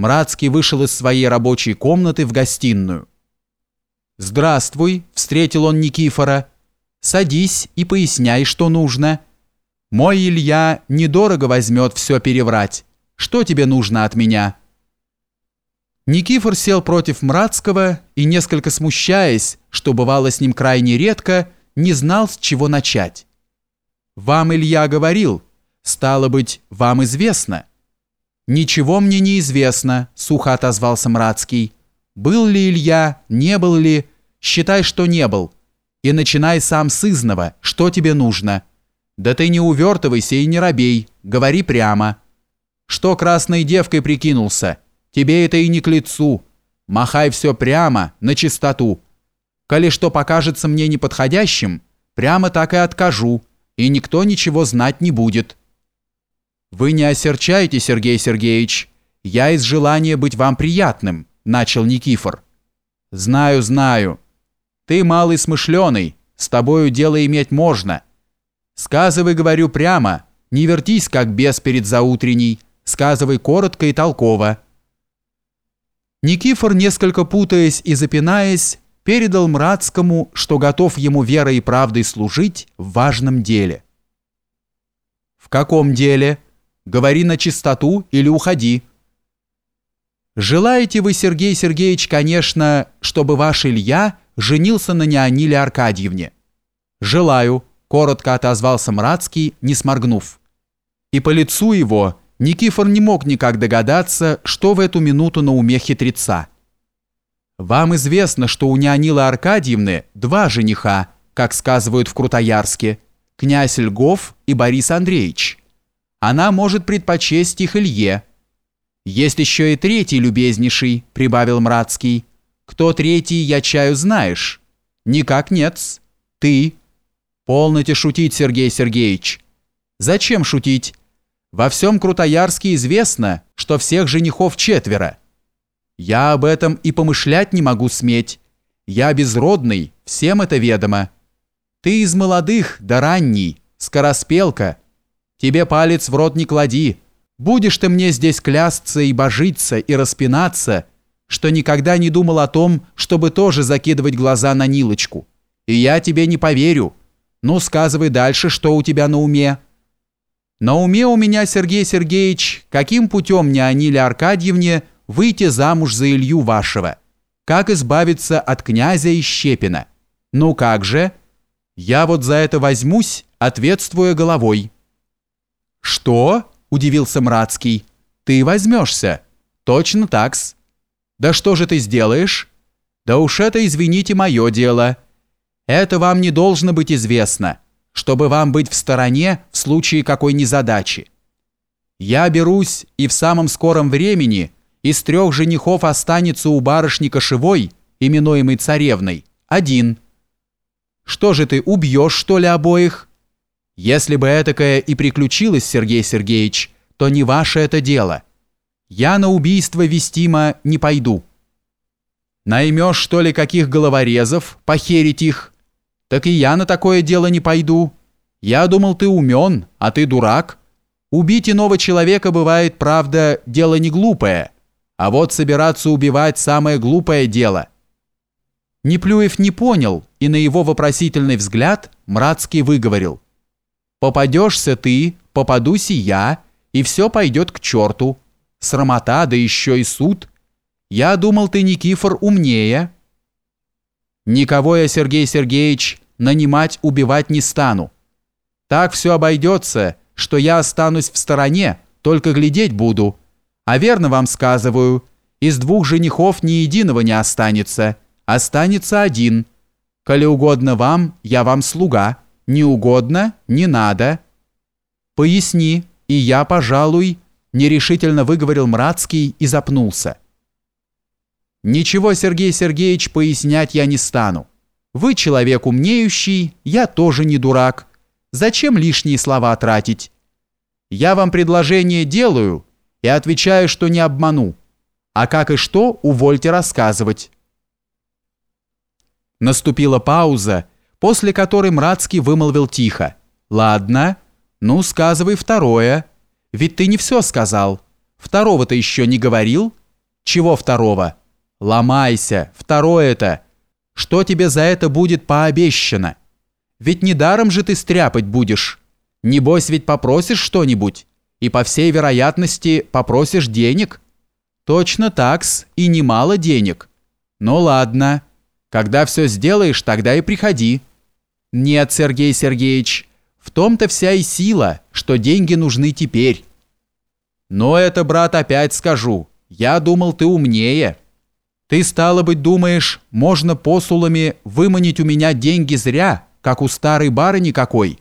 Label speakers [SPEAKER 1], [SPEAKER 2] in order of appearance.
[SPEAKER 1] Мрацкий вышел из своей рабочей комнаты в гостиную. «Здравствуй», — встретил он Никифора. «Садись и поясняй, что нужно. Мой Илья недорого возьмет все переврать. Что тебе нужно от меня?» Никифор сел против Мрацкого и, несколько смущаясь, что бывало с ним крайне редко, не знал, с чего начать. «Вам Илья говорил, стало быть, вам известно». «Ничего мне не известно», — сухо отозвался Мрацкий. «Был ли Илья, не был ли? Считай, что не был. И начинай сам с изного, что тебе нужно. Да ты не увертывайся и не робей, говори прямо. Что красной девкой прикинулся? Тебе это и не к лицу. Махай все прямо, на чистоту. Коли что покажется мне неподходящим, прямо так и откажу, и никто ничего знать не будет». «Вы не осерчаете, Сергей Сергеевич. Я из желания быть вам приятным», – начал Никифор. «Знаю, знаю. Ты малый смышленый, с тобою дело иметь можно. Сказывай, говорю прямо, не вертись, как бес перед заутренней, сказывай коротко и толково». Никифор, несколько путаясь и запинаясь, передал Мрацкому, что готов ему верой и правдой служить в важном деле. «В каком деле?» Говори на чистоту или уходи. Желаете вы, Сергей Сергеевич, конечно, чтобы ваш Илья женился на Неониле Аркадьевне? Желаю, коротко отозвался Мрацкий, не сморгнув. И по лицу его Никифор не мог никак догадаться, что в эту минуту на уме хитреца. Вам известно, что у Неонилы Аркадьевны два жениха, как сказывают в Крутоярске, князь Льгов и Борис Андреевич она может предпочесть их Илье. Есть еще и третий любезнейший, прибавил Мрацкий. Кто третий, я чаю знаешь? Никак нет. Ты. Полноте шутить, Сергей Сергеевич. Зачем шутить? Во всем Крутоярске известно, что всех женихов четверо. Я об этом и помышлять не могу сметь. Я безродный, всем это ведомо. Ты из молодых, да ранний, скороспелка, Тебе палец в рот не клади. Будешь ты мне здесь клясться и божиться и распинаться, что никогда не думал о том, чтобы тоже закидывать глаза на Нилочку. И я тебе не поверю. Ну, сказывай дальше, что у тебя на уме. На уме у меня, Сергей Сергеевич, каким путем мне Аниле Аркадьевне выйти замуж за Илью вашего? Как избавиться от князя и Щепина? Ну как же? Я вот за это возьмусь, ответствуя головой». «Что?» – удивился Мрацкий. «Ты возьмешься?» «Точно такс». «Да что же ты сделаешь?» «Да уж это, извините, мое дело. Это вам не должно быть известно, чтобы вам быть в стороне в случае какой незадачи. Я берусь, и в самом скором времени из трех женихов останется у барышни Кошевой, именуемой царевной, один. Что же ты, убьешь, что ли, обоих?» Если бы этакое и приключилось, Сергей Сергеевич, то не ваше это дело. Я на убийство вестимо не пойду. Наймешь, что ли, каких головорезов, похерить их? Так и я на такое дело не пойду. Я думал, ты умен, а ты дурак. Убить иного человека бывает, правда, дело не глупое, а вот собираться убивать самое глупое дело. Неплюев не понял, и на его вопросительный взгляд Мрацкий выговорил – Попадешься ты, попадусь и я, и все пойдет к черту. Срамота, да еще и суд. Я думал, ты, Никифор, умнее. Никого я, Сергей Сергеевич, нанимать, убивать не стану. Так все обойдется, что я останусь в стороне, только глядеть буду. А верно вам сказываю, из двух женихов ни единого не останется, останется один. Коли угодно вам, я вам слуга». Не угодно? Не надо. Поясни, и я, пожалуй, нерешительно выговорил Мрацкий и запнулся. Ничего, Сергей Сергеевич, пояснять я не стану. Вы человек умнеющий, я тоже не дурак. Зачем лишние слова тратить? Я вам предложение делаю и отвечаю, что не обману. А как и что, увольте рассказывать. Наступила пауза, после которой Мрацкий вымолвил тихо. «Ладно, ну сказывай второе. Ведь ты не все сказал. Второго-то еще не говорил. Чего второго? Ломайся, второе это. Что тебе за это будет пообещано? Ведь недаром же ты стряпать будешь. Небось ведь попросишь что-нибудь, и по всей вероятности попросишь денег. Точно такс, и немало денег. Ну ладно, когда все сделаешь, тогда и приходи. Нет, Сергей Сергеевич, в том-то вся и сила, что деньги нужны теперь. Но это, брат, опять скажу. Я думал, ты умнее. Ты, стало быть, думаешь, можно посулами выманить у меня деньги зря, как у старой барыни какой?»